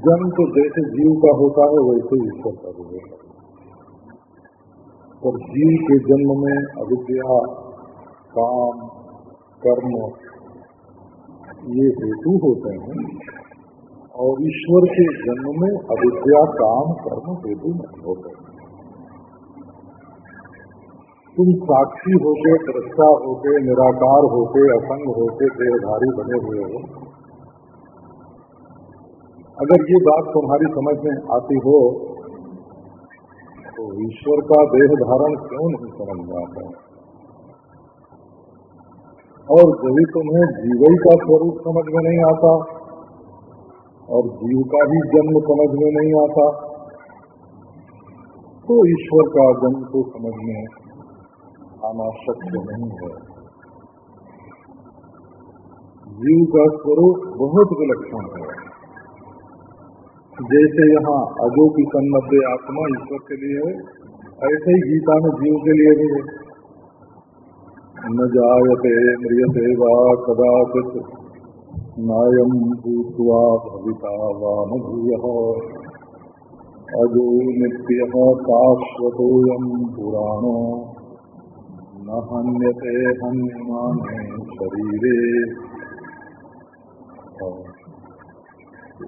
जन्म तो जैसे जीव का होता है, वैसे ही ईश्वर का भी होता है। और जीव के जन्म में अविद्या, काम, कर्म, ये हेतु होते हैं, और ईश्वर के जन्म में अविद्या, काम, कर्म हेतु नहीं होते। तुम साक्षी होके दृष्टा होके, निराकार होके, असंग होके, देहधारी बने हुए हो। अगर ये बात तुम्हारी समझ में आती हो तो ईश्वर का देह धारण क्यों नहीं समझ में आता और जब तुम्हें जीवई का स्वरूप समझ में नहीं आता, और जीव का भी जन्म समझ में नहीं आता तो ईश्वर का जन्म को समझ में आना शक्य नहीं है। जीव का स्वरूप बहुत विलक्षण है। जैसे यहाँ अजो की सन्नद्य आत्मा ईश्वर के लिए है, ऐसे ही गीता में जीव के लिए भी है। न जायते म्रियते वा कदाचित नायम भूतवा भविता वा न भूय अजो नित्य शाश्वतोयम पुराणो, न हन्यते हन्यमाने शरीरे।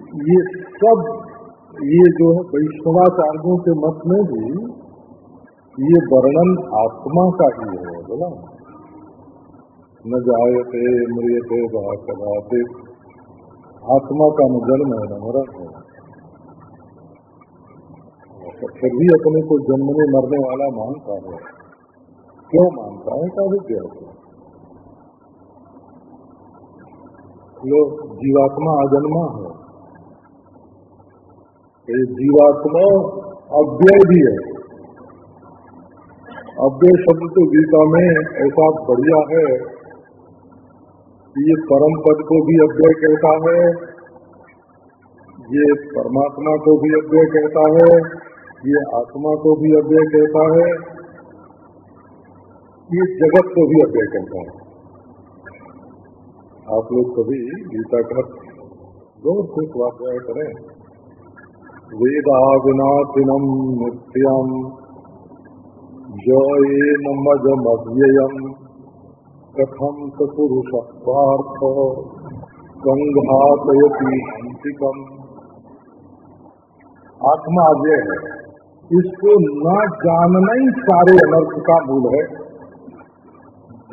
ये सब, ये जो है वैष्णवाचार्यों के मत में भी ये वर्णन आत्मा का ही है, बोला। न जायते, मृियते कदाते आत्मा का न जन्म है न मरण है फिर भी अपने को जन्मने, मरने वाला मानता है। क्यों मानता है? का लोग जीवात्मा अजन्मा है ये जीवात्मा अव्यय भी है। अव्यय शब्द तो गीता में ऐसा बढ़िया है कि ये परम पद को भी अव्यय कहता है, ये परमात्मा को भी अव्यय कहता है, ये आत्मा को भी अव्यय कहता है, ये जगत को भी अव्यय कहता है। आप लोग कभी गीता का गौर से स्वाध्याय करें। वेदाविनाशिनम् नित्यम् जयेन मजमव्ययम् कथं स पुरुषः पार्थ हंसिकम् आत्मा अव्यय है। इसको न जानना ही सारे अनर्थ का मूल है।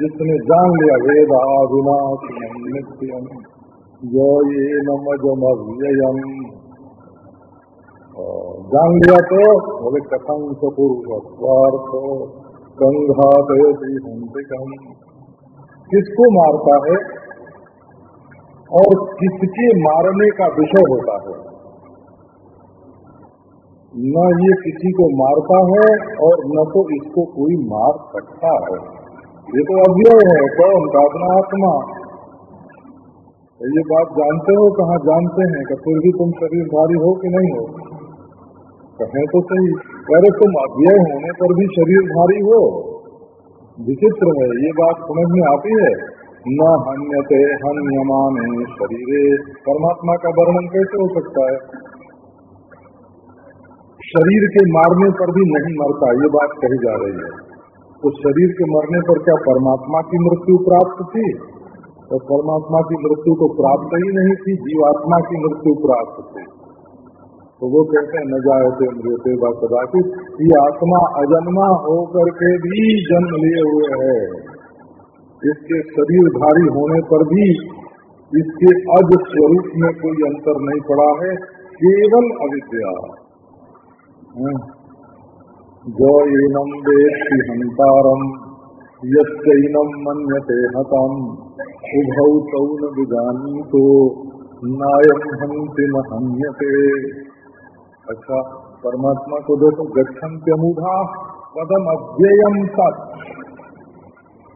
जिसने जान लिया वेदा विनाश नित्यम ये नमजम अव्ययम जान लिया तो बोले कथम संघातयति हंसिकम किसको मारता है? और किसके मारने का विषय होता है? न ये किसी को मारता है और न तो इसको कोई मार सकता है। ये तो अव्यय है, कौन? अपना आत्मा। ये बात जानते हो? कहा जानते हैं? कि फिर भी तुम शरीर भारी हो कि नहीं हो? कहें तो सही। अरे तुम अव्यय होने पर भी शरीर भारी हो। विचित्र है, ये बात समझ में आती है। न हन्यते हन्यमाने शरीरे। परमात्मा का वर्णन कैसे हो सकता है? शरीर के मारने पर भी नहीं मरता, ये बात कही जा रही है। तो शरीर के मरने पर क्या परमात्मा की मृत्यु प्राप्त थी? तो परमात्मा की मृत्यु तो प्राप्त ही नहीं थी, जीवात्मा की मृत्यु प्राप्त थी। तो वो कहते हैं, न जायते मृत्य बाकी ये आत्मा अजन्मा होकर के भी जन्म लिए हुए है। इसके शरीर भारी होने पर भी इसके अज स्वरूप में कोई अंतर नहीं पड़ा है, केवल अविद्या। जयनम वेत्ति हंतारम यैनम मन्यते हतम। उभौ तौ न विजानी तो नायम हंति न हन्यते। अच्छा परमात्मा को देखो गच्छन्त्यमूढ़ा पदम अव्ययम तत्।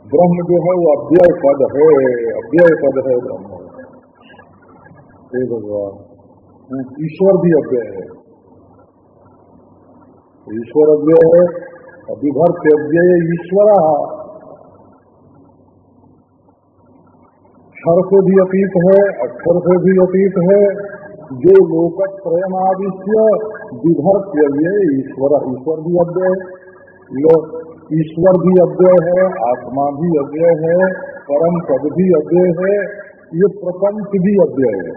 ब्रह्म जो है वो अव्यय पद है, अव्यय पद है ब्रह्म। हे भगवान ईश्वर भी अव्यय है। ईश्वर अव्यय है विभर्त अव्यय ईश्वर। क्षर से भी अतीत है, अक्षर से भी अतीत है जो लोक प्रयमादिश्य विभर्त अव्यय ईश्वर ईश्वर भी अव्यय ईश्वर भी अव्यय है, आत्मा भी अव्यय है, परम पद भी अव्यय है, ये प्रपंच भी अव्यय है।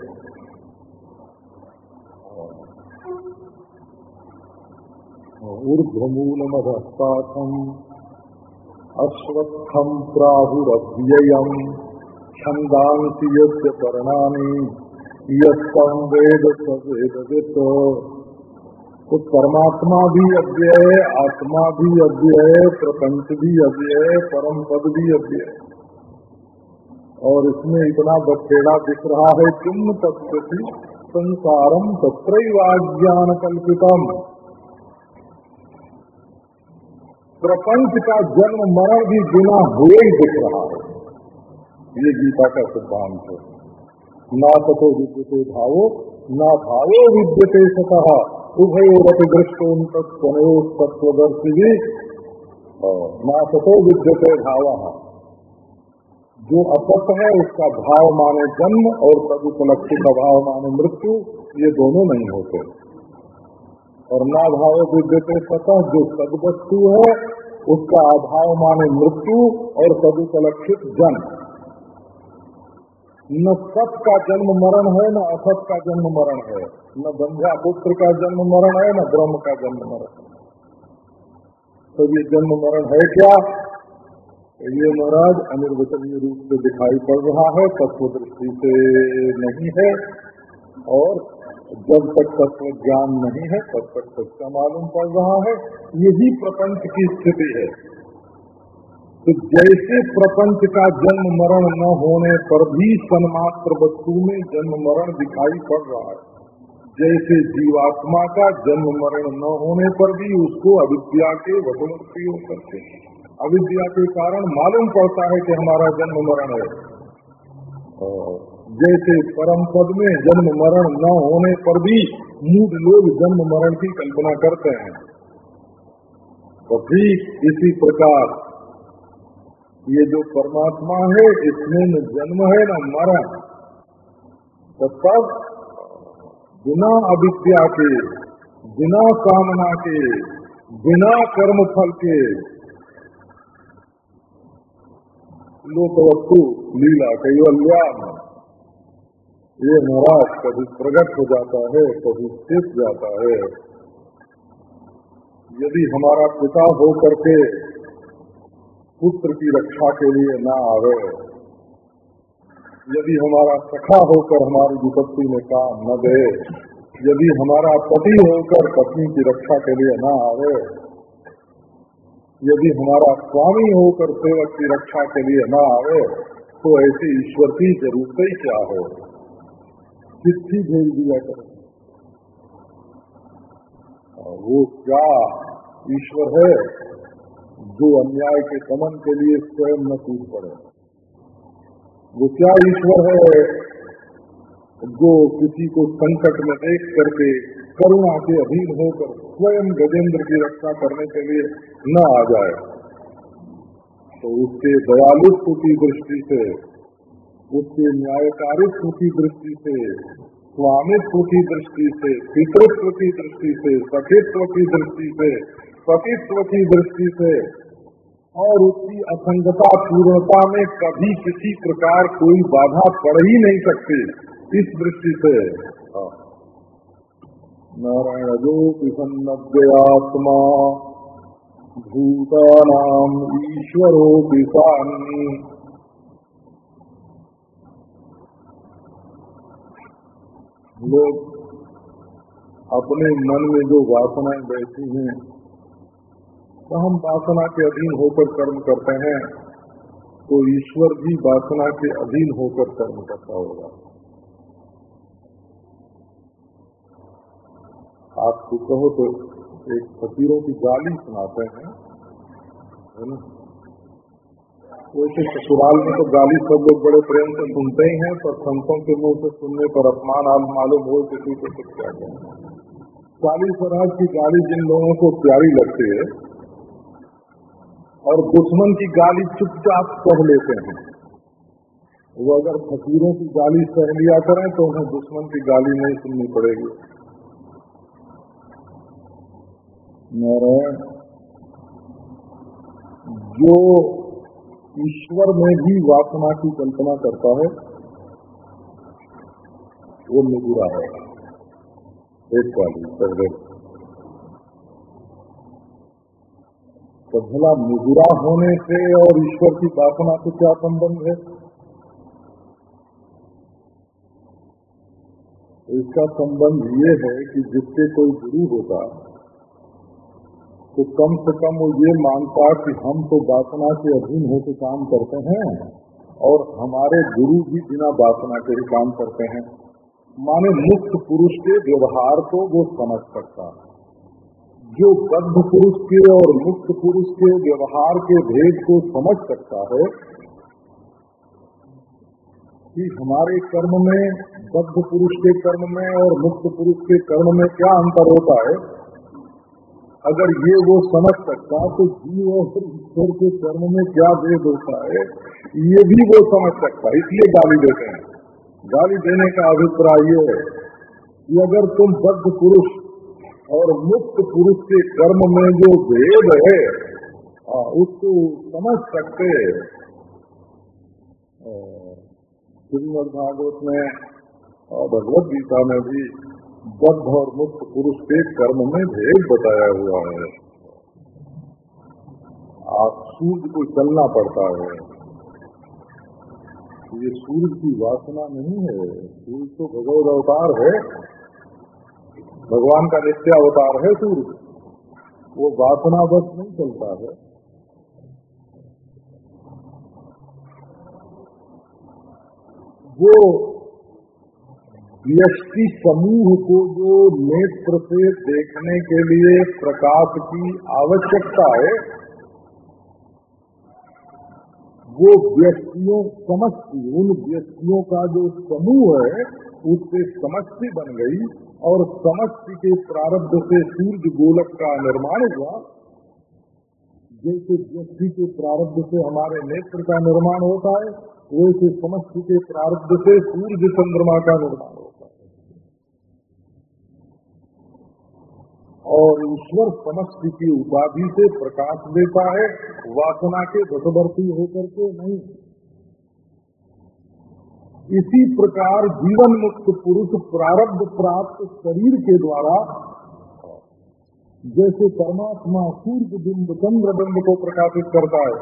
ऊर्ध्वमूलमधस्ताथम् अश्वत्थम् प्राहुरव्ययम् यस्य पर्णानि वेद सवेदवित। तो परमात्मा भी अव्यय, आत्मा भी अव्यय, प्रपंच भी अव्यय, परम पद भी अव्यय। और इसमें इतना बखेड़ा दिख रहा है किम तत्व संसारम तत्रैवाज्ञान कल्पितम। प्रपंच का जन्म मरण भी बिना हुए ही दिख रहा है। ये गीता का सिद्धांत है। ना तथो विद्यते भावो ना भावो विद्यते सतः। उभयोरत दृष्ट उन तत्वदर्शी ना तथो विद्यते भाव जो असत है, उसका भाव माने जन्म और तदुपलक्षी का भाव माने मृत्यु, ये दोनों नहीं होते। और ना भाव विद्यते सतह जो सद वस्तु है, उसका अभाव माने मृत्यु और सदुपलक्षित जन्म। न सत का जन्म मरण है, न असत का जन्म मरण है। न बंध्या पुत्र का जन्म मरण है, न ब्रह्म का जन्म मरण है। तो ये जन्म मरण है क्या? ये महाराज अनिर्वचनीय रूप से दिखाई पड़ रहा है, तत्व दृष्टि से नहीं है, और जब तक तत्व ज्ञान नहीं है, तब तक सच्चा मालूम पड़ रहा है। यही प्रपंच की स्थिति है। तो जैसे प्रपंच का जन्म मरण न होने पर भी सन्मात्र वस्तु में जन्म मरण दिखाई पड़ रहा है। जैसे जीवात्मा का जन्म मरण न होने पर भी उसको अविद्या के हो करते हैं। अविद्या के कारण मालूम पड़ता है कि हमारा जन्म मरण है। जैसे परम पद में जन्म मरण न होने पर भी मूड लोग जन्म मरण की कल्पना करते हैं। तो ठीक इसी प्रकार ये जो परमात्मा है, इसमें न जन्म है, न मरण। तो तब बिना अविद्या के, बिना कामना के, बिना कर्म फल के लोक वस्तु लीला कैवल्याम ये महाराज कभी प्रकट हो जाता है, कभी स्थित जाता है। यदि हमारा पिता हो करके पुत्र की रक्षा के लिए ना आवे। यदि हमारा सखा होकर हमारी विपत्ति में काम न दे, यदि हमारा पति होकर पत्नी की रक्षा के लिए ना आवे, यदि हमारा स्वामी होकर सेवक की रक्षा के लिए न आवे तो ऐसी ईश्वर की ज़रूरत ही क्या हो? चिट्ठी भेज दिया कर। वो क्या ईश्वर है? जो अन्याय के दमन के लिए स्वयं न कूद पड़े। वो क्या ईश्वर है जो किसी को संकट में देख करके करुणा के अधीन होकर स्वयं गजेंद्र की रक्षा करने के लिए न आ जाए? तो उसके दयालुत्व की दृष्टि से, उसके न्यायकारित्व की दृष्टि से, स्वामित्व की दृष्टि से, पितृत्व की दृष्टि से, सखित्व की दृष्टि से पतित्व की दृष्टि से और उसकी असंगता पूर्णता में कभी किसी प्रकार कोई बाधा पड़ ही नहीं सकती इस दृष्टि से हाँ। नारायण जोपि सन्नव्ययात्मा भूतानाम ईश्वरोपि सान्नी लोग अपने मन में जो वासनाएँ बैठी हैं तो हम वासना के अधीन होकर कर्म करते हैं तो ईश्वर भी वासना के अधीन होकर कर्म करता होगा। आपको कहो तो एक फकीरों की गाली सुनाते हैं, है ना? वैसे ससुराल में तो गाली सब लोग बड़े प्रेम से सुनते ही हैं, पर संतों के मुँह से सुनने पर अपमान आप मालूम हो किसी को कुछ क्या काली स्वराज की गाली जिन लोगों को प्यारी लगती है और दुश्मन की गाली चुपचाप सह लेते हैं। वो अगर फकीरों की गाली सह लिया करें तो उन्हें दुश्मन की गाली नहीं सुननी पड़ेगी। नारायण, जो ईश्वर में भी वासना की कल्पना करता है, वो निगुरा है। एक वाली पहले तो भला निगुरा होने से और ईश्वर की वासना से क्या संबंध है? इसका संबंध ये है कि जिससे कोई गुरु होता तो कम से कम वो ये मानता कि हम तो वासना के अधीन होकर काम करते हैं और हमारे गुरु भी बिना वासना के ही काम करते हैं। माने मुक्त पुरुष के व्यवहार को वो समझ सकता है। जो बद्ध पुरुष के और मुक्त पुरुष के व्यवहार के भेद को समझ सकता है कि हमारे कर्म में बद्ध पुरुष के कर्म में और मुक्त पुरुष के कर्म में क्या अंतर होता है? अगर ये वो समझ सकता तो जीव और ईश्वर के कर्म में क्या भेद होता है? ये भी वो समझ सकता है इसलिए गाली देते हैं। गाली देने का अभिप्राय ये है कि अगर तुम बद्ध पुरुष और मुक्त पुरुष के कर्म में जो भेद है उसको समझ सकते श्रीमद भागवत में और भगवत गीता में भी बद्ध और मुक्त पुरुष के कर्म में भेद बताया हुआ है। आप सूर्य को चलना पड़ता है। ये सूर्य की वासना नहीं है, सूर्य तो भगवत अवतार है। भगवान का नित्य अवतार है सूर्य। वो वासना बस नहीं चलता है। वो व्यक्ति समूह को जो नेत्र से देखने के लिए प्रकाश की आवश्यकता है, वो व्यक्तियों समस्ती, उन व्यक्तियों का जो समूह है, उससे समस्ती बन गई। और समष्टि के प्रारब्ध से सूर्य गोलक का निर्माण हुआ, जैसे व्यक्ति के प्रारब्ध से हमारे नेत्र का निर्माण होता है, वैसे समष्टि के प्रारब्ध से सूर्य चंद्रमा का निर्माण होता है। और ईश्वर समष्टि की उपाधि से प्रकाश देता है, वासना के वशवर्ती होकर के नहीं। इसी प्रकार जीवन मुक्त पुरुष प्रारब्ध प्राप्त शरीर के द्वारा, जैसे परमात्मा सूर्य बिंब चंद्र बिंब को प्रकाशित करता है,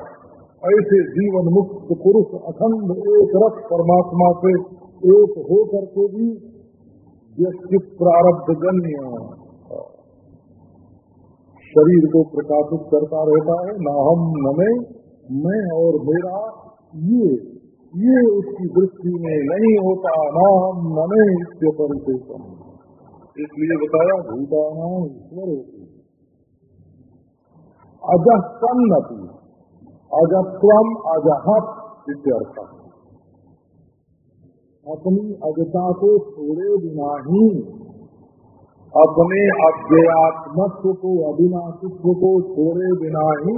ऐसे जीवन मुक्त पुरुष अखंड एक रथ परमात्मा से एक हो करके भी व्यक्ति प्रारब्ध जन्य शरीर को प्रकाशित करता रहता है न हम न मैं और मेरा, ये ये उसकी दृष्टि में नहीं होता न हम न मैं इसके परिचय इसलिए बताया, भूताना ईश्वर होती अजह सन्नति अजत्वम अजहत इत्यर्थ अपनी अजता को छोड़े बिना ही अपने अव्ययात्मत्व को, अविनाशित्व को छोड़े बिना ही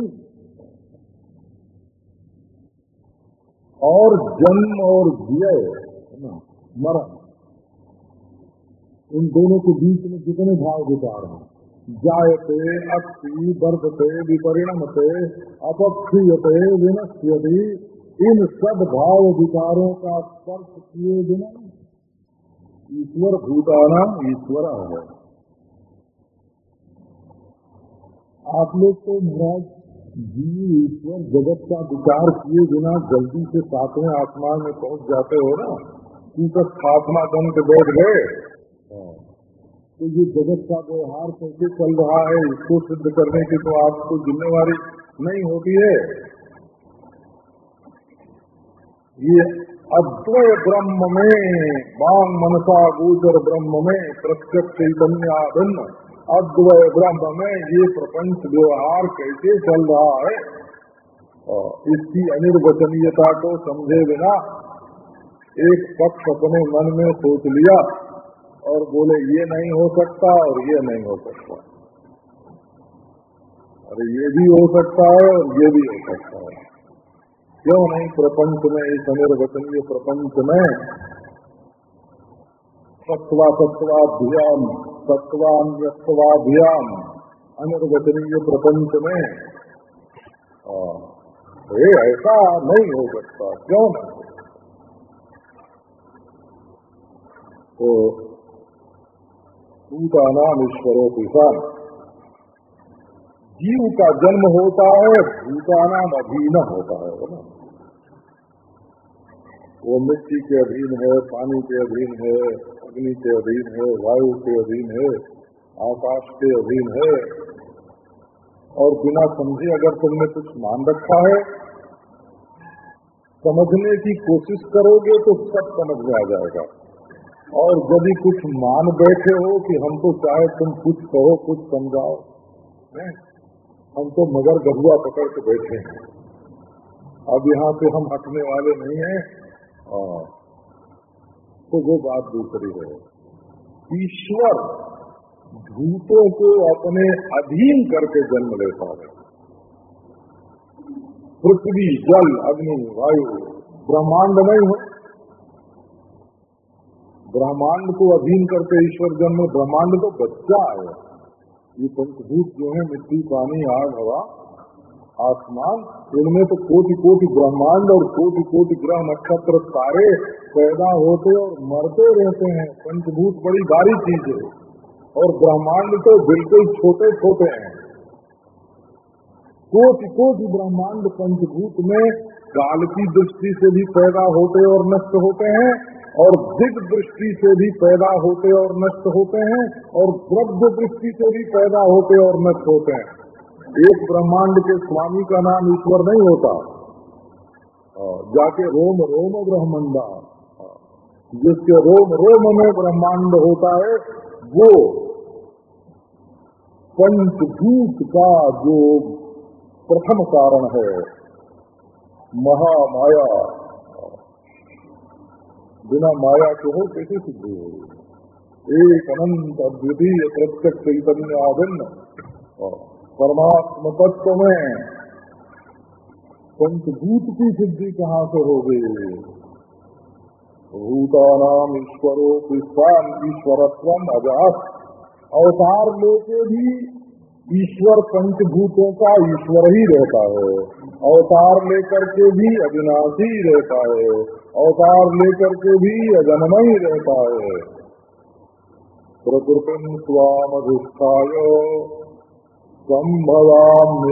और जन्म और व्यय मरण, इन दोनों के बीच में कितने भाव विचार हैं, जायते, अस्थि, वर्धते, विपरिणमते, अपक्षीयते, विनश्यति, इन सब भाव विचारों का स्पर्श किए बिना ईश्वर भूताना ईश्वर है। आप लोग तो महाराज जीव ईश्वर जगत का विचार किए बिना जल्दी से सातवें आसमान में पहुँच जाते हो ना? तो स्थापना बन के बैठ गए तो ये जगत का व्यवहार कैसे चल रहा है इसको सिद्ध करने की तो आपको जिम्मेवारी नहीं होती है। ये अद्वय ब्रह्म में बांग मनसा गोचर ब्रह्म में प्रत्यक्ष चैतन्य भिन्न अद्वय ब्रह्म में ये प्रपंच व्यवहार कैसे चल रहा है? इसकी अनिर्वचनीयता को समझे बिना एक पक्ष अपने मन में सोच लिया और बोले, ये नहीं हो सकता और ये नहीं हो सकता। अरे, ये भी हो सकता है और ये भी हो सकता है। क्यों नहीं प्रपंच में, इस अनिर्वचनीय प्रपंच में? सत्वा सत्वाभ्याम। तत्वान्यत्वाभियान अनिर्वचनीय प्रपंच में ये ऐसा नहीं हो सकता, क्यों नहीं तो भूता नाम ईश्वरो किसान जीव का जन्म होता है, भूतानाम अधीन होता है ना? वो मिट्टी के अधीन है, पानी के अधीन है अग्नि के अधीन है, वायु के अधीन है, आकाश के अधीन है। और बिना समझे अगर तुमने कुछ मान रखा है, समझने की कोशिश करोगे तो सब समझ में आ जाएगा। और यदि कुछ मान बैठे हो कि हम तो चाहे तुम कुछ कहो, कुछ समझाओ हम तो मगर गहुआ पकड़ के बैठे हैं। अब यहाँ से हम हटने वाले नहीं हैं। तो वो बात दूसरी है। ईश्वर भूतों को अपने अधीन करके जन्म लेता है। पृथ्वी, जल, अग्नि, वायु ब्रह्मांड नहीं है। ब्रह्मांड को अधीन करके ईश्वर जन्म, ब्रह्मांड तो बच्चा है। ये पंचभूत जो है, मिट्टी, पानी, आग, हवा आसमान इनमें तो कोटि कोटि ब्रह्मांड और कोटि कोटि ग्रह नक्षत्र तारे पैदा होते और मरते रहते हैं। पंचभूत बड़ी भारी चीज़ है। और ब्रह्मांड तो बिल्कुल छोटे छोटे हैं। कोटि कोटि ब्रह्मांड पंचभूत में काल की दृष्टि से भी पैदा होते और नष्ट होते हैं और दिग दृष्टि से भी पैदा होते और नष्ट होते हैं और द्रव्य दृष्टि से भी पैदा होते और नष्ट होते हैं। एक ब्रह्मांड के स्वामी का नाम ईश्वर नहीं होता। जाके रोम रोम ब्रह्मंडा। जिसके रोम रोम में ब्रह्मांड होता है, वो पंचभूत का जो प्रथम कारण है, महामाया। बिना माया के हो कैसे सिद्ध हो? एक अनंत अद्वितीय प्रत्यक्ष चैतन्य आभिन्न परमात्म तत्व में। पंचभूत की सिद्धि कहाँ से हो गई भूतानाम ईश्वरो विश्वान ईश्वरत्व अजात। अवतार लेके भी ईश्वर पंचभूतों का ईश्वर ही रहता है। अवतार लेकर के भी अविनाशी रहता है। अवतार लेकर के भी अजन्मय रहता है। प्रकृतिम स्वामधिष्ठाय संभवाम्यात्ममायया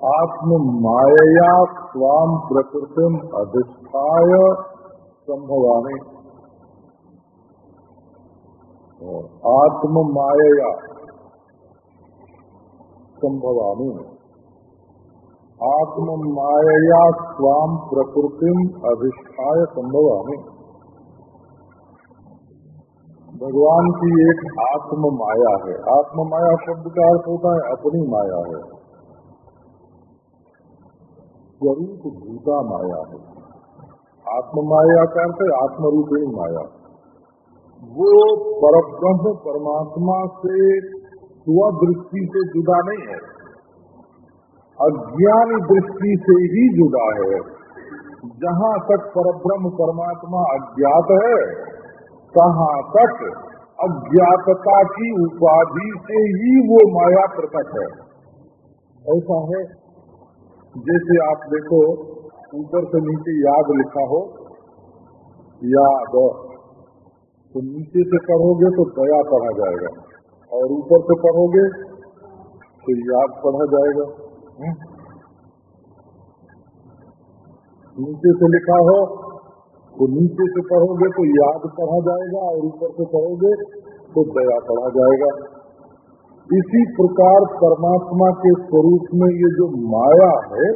आत्म मायया स्वाम प्रकृतिम अधिष्ठाय संभवाने आत्म मायया संभवामी आत्म मायया स्वाम प्रकृतिम अधिष्ठाय संभवामी भगवान की एक आत्म माया है। आत्म माया शब्द का अर्थ होता है, अपनी माया है। स्वरूप भूता माया है। आत्म माया का अर्थ है आत्मरूपिणी माया। वो परब्रह्म परमात्मा से स्वदृष्टि से जुदा नहीं है। अज्ञान दृष्टि से ही जुड़ा है। जहाँ तक परब्रह्म परमात्मा अज्ञात है कहाँ तक? अज्ञातता की उपाधि से ही वो माया प्रकट है। ऐसा है। जैसे आप देखो, ऊपर से नीचे याद लिखा हो, याद। तो नीचे से पढ़ोगे तो दया पढ़ा जाएगा। और ऊपर से पढ़ोगे तो याद पढ़ा जाएगा। हम्म? नीचे से लिखा हो तो नीचे से पढ़ोगे तो याद पढ़ा जाएगा और ऊपर से पढ़ोगे तो दया पढ़ा जाएगा। इसी प्रकार परमात्मा के स्वरूप में ये जो माया है,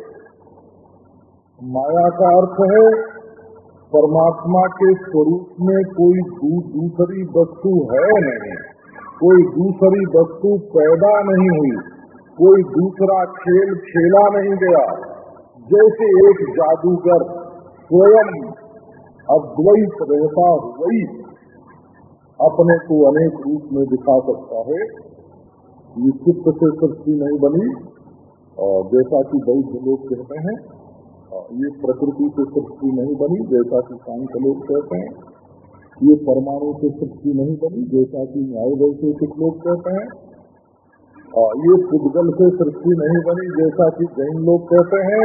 माया का अर्थ है, परमात्मा के स्वरूप में कोई दूसरी वस्तु है नहीं, कोई दूसरी वस्तु पैदा नहीं हुई, कोई दूसरा खेल खेला नहीं गया, जैसे एक जादूगर स्वयं अद्वैत रहता हुई अपने को अनेक रूप में दिखा सकता है। ये चित्त से सृष्टि नहीं बनी, और जैसा कि बौद्ध लोग कहते हैं ये प्रकृति से सृष्टि नहीं बनी, जैसा कि सांख्य लोग कहते हैं, ये परमाणु से सृष्टि नहीं बनी, जैसा कि न्याय वैशेषिक लोग कहते हैं ये पुद्गल से सृष्टि नहीं बनी, जैसा कि जैन लोग कहते हैं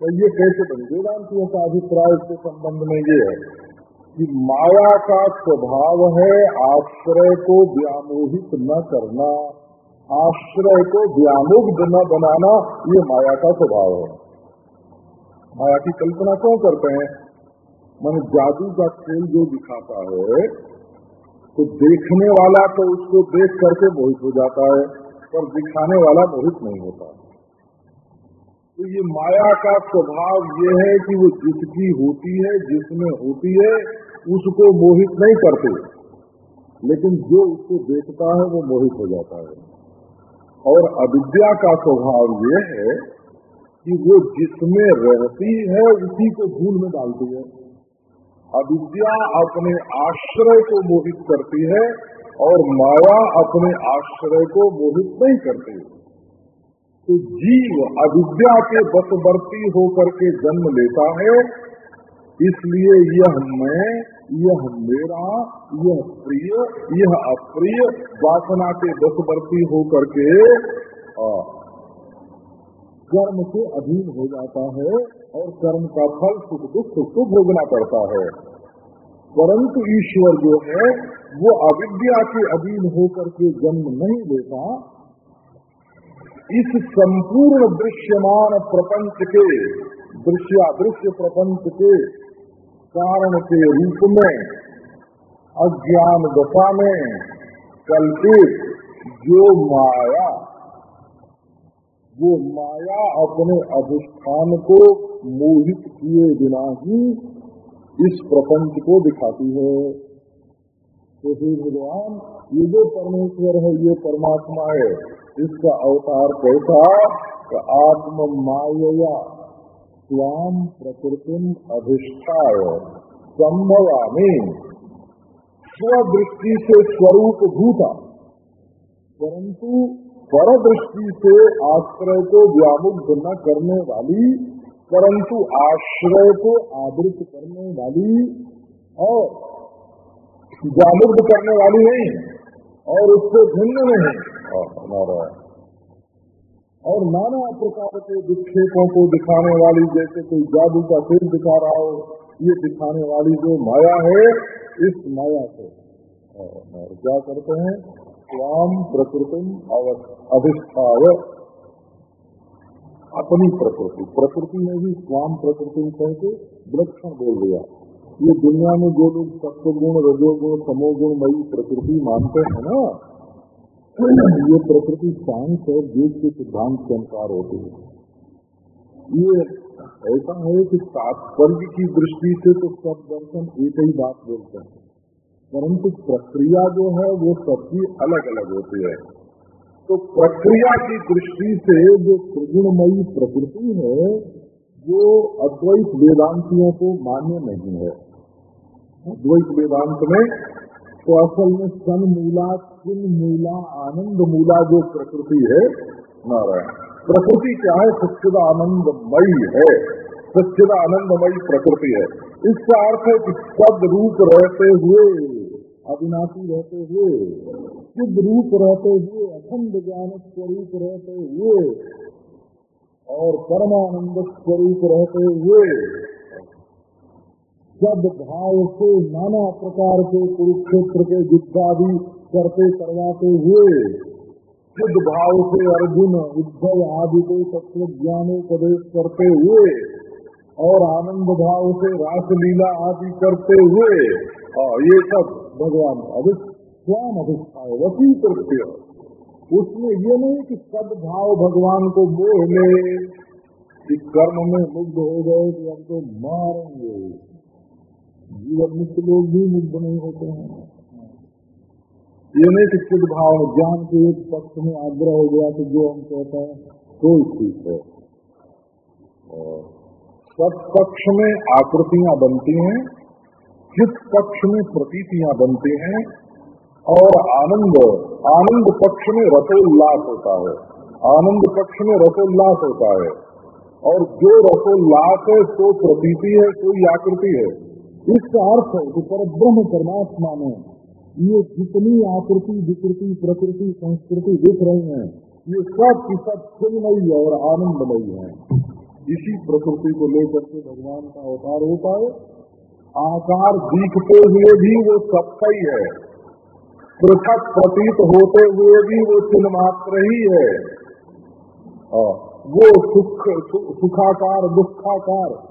तो ये कैसे बनी? वेदांतियों का अभिप्राय के संबंध में ये है कि माया का स्वभाव है आश्रय को व्यामोहित न करना, आश्रय को व्यामुग्ध न बनाना, ये माया का स्वभाव है। माया की कल्पना क्यों करते हैं? मन जादू का खेल जो दिखाता है तो देखने वाला तो उसको देख करके मोहित हो जाता है, पर दिखाने वाला मोहित नहीं होता। तो ये माया का स्वभाव ये है कि वो जिसकी होती है, जिसमें होती है, उसको मोहित नहीं करते। लेकिन जो उसको देखता है, वो मोहित हो जाता है। और अविद्या का स्वभाव ये है कि वो जिसमें रहती है, उसी को भूल में डालती है। अविद्या अपने आश्रय को मोहित करती है और माया अपने आश्रय को मोहित नहीं करती। तो जीव अविद्या के बसवर्ती होकर के जन्म लेता है। इसलिए यह मैं, यह मेरा, यह प्रिय, यह अप्रिय वासना के बसवर्ती होकर के कर्म से अधीन हो जाता है और कर्म का फल, सुख, दुख, सुख को भोगना पड़ता है। परंतु ईश्वर जो है, वो अविद्या के अधीन होकर के जन्म नहीं लेता। इस संपूर्ण दृश्यमान प्रपंच के दृश्यादृश्य प्रपंच के कारण के रूप में, अज्ञान दशा में कल्पित जो माया वो माया अपने अधिष्ठान को मोहित किए बिना ही इस प्रपंच को दिखाती है। तो हे भगवान, ये जो परमेश्वर है, ये परमात्मा है इसका अवतार कैसा तो आत्म माया स्वाम प्रकृतिम अधिष्ठाय, संभवामी। स्वदृष्टि से स्वरूप भूता, परंतु पर दृष्टि से आश्रय को व्यामुग्ध न करने वाली, परंतु आश्रय को आवृत करने वाली और जागृत करने वाली नहीं, और उससे भिन्न नहीं। हमारा। और नाना प्रकार के विक्षेपों को दिखाने वाली, जैसे कोई जादू का सिर दिखा रहा हो, ये दिखाने वाली जो माया है, इस माया को। और क्या करते हैं? स्वाम प्रकृतिम अधिष्ठाव अपनी प्रकृति। प्रकृति में भी स्वाम प्रकृति कह के विलक्षण बोल दिया। ये दुनिया में जो लोग सत्वगुण, रजोगुण समोगुण मई प्रकृति मानते हैं ना ये प्रकृति शांत और योग के सिद्धांत के अनुसार होती है। ये ऐसा है कि तात्पर्य की दृष्टि से तो सब दर्शन एक ही बात बोलते हैं, परंतु प्रक्रिया जो है वो सबकी अलग अलग होती है। तो प्रक्रिया की दृष्टि से जो त्रिगुणमयी प्रकृति है, वो अद्वैत वेदांतियों को मान्य नहीं है। अद्वैत वेदांत में तो असल में सन मूला किन मूला, आनंद मूला जो प्रकृति है, नारायण। प्रकृति क्या है? सच्चिद आनंदमयी है। सच्चिद आनंदमयी प्रकृति है। इसका अर्थ है कि शब्द रूप रहते हुए, अविनाशी रहते हुए सिद्ध रूप रहते हुए, अखंड ज्ञान स्वरूप रहते हुए, और परमानंद स्वरूप रहते हुए जब भाव से नाना प्रकार के कुरुक्षेत्र के युद्धादि करते करवाते हुए सिद्ध भाव से अर्जुन, उद्धव आदि को तत्व ज्ञानोपदेश करते हुए और आनंद भाव से रासलीला आदि करते हुए और ये सब भगवान स्वाम अधिष्ठाय वसी कृत्य उसमें ये नहीं कि सदभाव भगवान को मोह ले, कि कर्म में मुग्ध हो गए कि हम तो मारेंगे। जीवन मुक्त लोग भी मुक्त नहीं होते हैं। ये नहीं कि भाव ज्ञान के एक पक्ष में आग्रह हो गया तो जो हम कहते हैं तो ठीक है। सब पक्ष में आकृतियाँ बनती हैं चित पक्ष में प्रतीतियाँ बनती हैं, और आनंद आनंद पक्ष में रसोल्लास होता है। आनंद पक्ष में रसोल्लास होता है। और जो रसोल्लास है तो प्रतीति है कोई आकृति है। इसका अर्थ है कि पर ब्रह्म परमात्मा में ये जितनी आकृति, विकृति, प्रकृति, संस्कृति दिख रही हैं, ये सब की सब चिन्मयी और आनंदमयी है। इसी प्रकृति को लेकर के भगवान का अवतार है। आकार दिखते हुए भी वो सबका ही है। पृथक प्रतीत होते हुए भी वो चिन्ह मात्र ही है। वो सुख सुखाकार, दुखाकार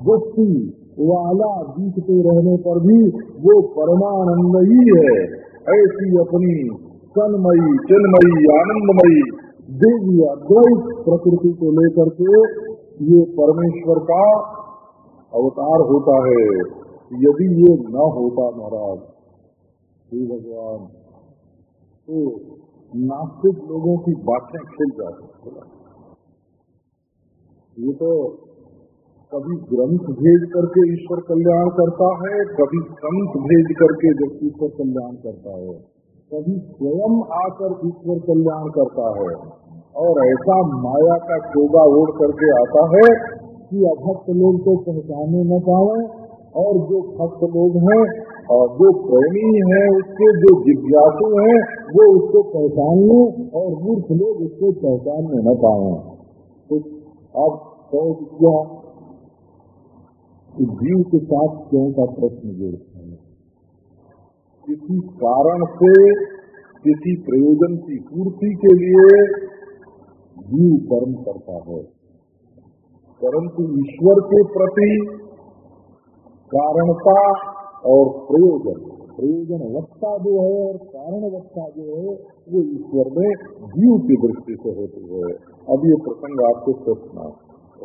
दुखी वाला बीतते रहने पर भी वो परमानंद ही है। ऐसी अपनी सन्मयी चिन्मयी, आनंदमयी, दिव्य अद्वैत प्रकृति को लेकर के ये परमेश्वर का अवतार होता है। यदि ये न होता महाराज श्री भगवान तो नास्तिक लोगों की बातें खिल जाती ये तो कभी ग्रंथ भेज करके ईश्वर कल्याण करता है, कभी संत भेज करके व्यक्ति ईश्वर कल्याण करता है। कभी स्वयं आकर ईश्वर कल्याण करता है। और ऐसा माया का चोगा ओढ़ करके आता है कि अभक्त लोग तो पहचाने न पाए। और जो भक्त लोग हैं, और जो प्रेमी हैं उसके जो जिज्ञासु हैं, वो उसको पहचानने और मूर्ख लोग उसको पहचानने न पाए। तो अब क्यों? कि जीव के साथ क्यों का प्रश्न जोड़ते हैं? किसी कारण से, किसी प्रयोजन की पूर्ति के लिए जीव कर्म करता है। परंतु ईश्वर के प्रति कारणता और प्रयोजन प्रयोजन वक्ता जो है और कारण वक्ता जो है, वो ईश्वर में जीव की दृष्टि से होती है। अब ये प्रसंग आपको सोचना है।